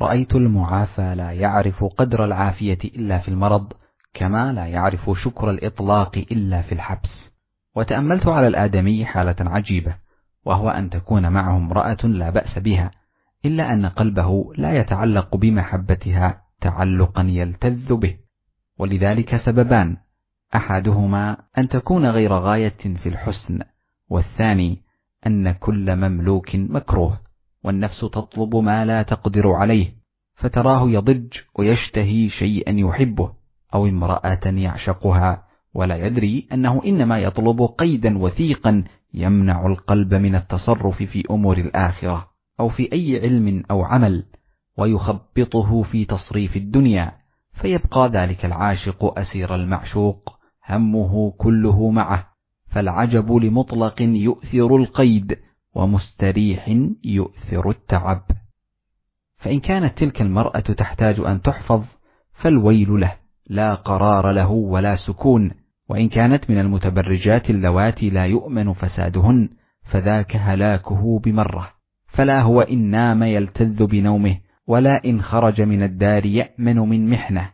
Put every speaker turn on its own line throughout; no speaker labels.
رأيت المعافى لا يعرف قدر العافية إلا في المرض كما لا يعرف شكر الإطلاق إلا في الحبس. وتأملت على الآدمي حالة عجيبة وهو أن تكون معه امرأة لا بأس بها إلا أن قلبه لا يتعلق بمحبتها تعلقا يلتذ به. ولذلك سببان أحدهما أن تكون غير غاية في الحسن والثاني أن كل مملوك مكروه. والنفس تطلب ما لا تقدر عليه فتراه يضج ويشتهي شيئا يحبه أو امرأة يعشقها ولا يدري أنه إنما يطلب قيدا وثيقا يمنع القلب من التصرف في أمور الآخرة أو في أي علم أو عمل ويخبطه في تصريف الدنيا فيبقى ذلك العاشق أسير المعشوق همه كله معه فالعجب لمطلق يؤثر القيد ومستريح يؤثر التعب. فإن كانت تلك المرأة تحتاج أن تحفظ فالويل له لا قرار له ولا سكون. وإن كانت من المتبرجات اللواتي لا يؤمن فسادهن فذاك هلاكه بمرة. فلا هو إن نام يلتذ بنومه ولا إن خرج من الدار يأمن من محنة.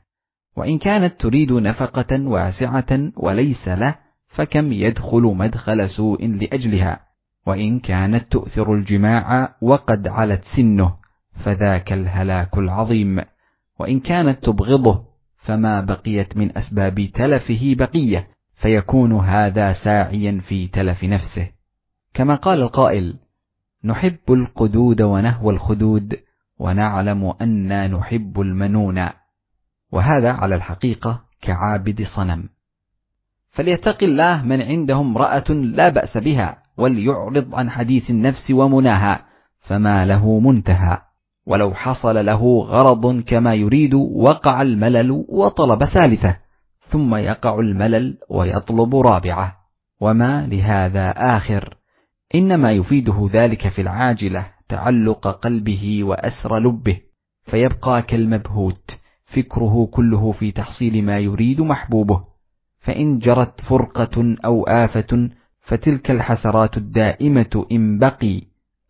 وإن كانت تريد نفقة واسعة وليس له فكم يدخل مدخل سوء لأجلها؟ وإن كانت تؤثر الجماع وقد علت سنه فذاك الهلاك العظيم. وإن كانت تبغضه فما بقيت من أسباب تلفه بقية فيكون هذا ساعيا في تلف نفسه. كما قال القائل نحب القدود ونهوى الخدود ونعلم أنا نحب المنون. وهذا على الحقيقة كعابد صنم. فليتق الله من عنده امرأة لا بأس بها. وليعرض عن حديث النفس ومناها فما له منتهى. ولو حصل له غرض كما يريد وقع الملل وطلب ثالثة ثم يقع الملل ويطلب رابعة. وما لهذا آخر؟ إنما يفيده ذلك في العاجلة تعلق قلبه وأسر لبه. فيبقى كالمبهوت فكره كله في تحصيل ما يريد محبوبه. فإن جرت فرقة أو آفة فتلك الحسرات الدائمة إن بقي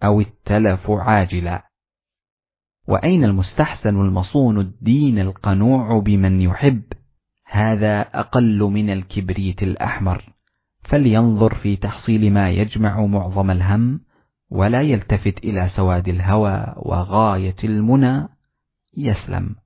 أو التلف عاجلا. وأين المستحسن المصون الدين القنوع بمن يحب؟ هذا أقل من الكبريت الأحمر. فلينظر في تحصيل ما يجمع معظم الهم ولا يلتفت إلى سواد الهوى وغاية المنى. يسلم.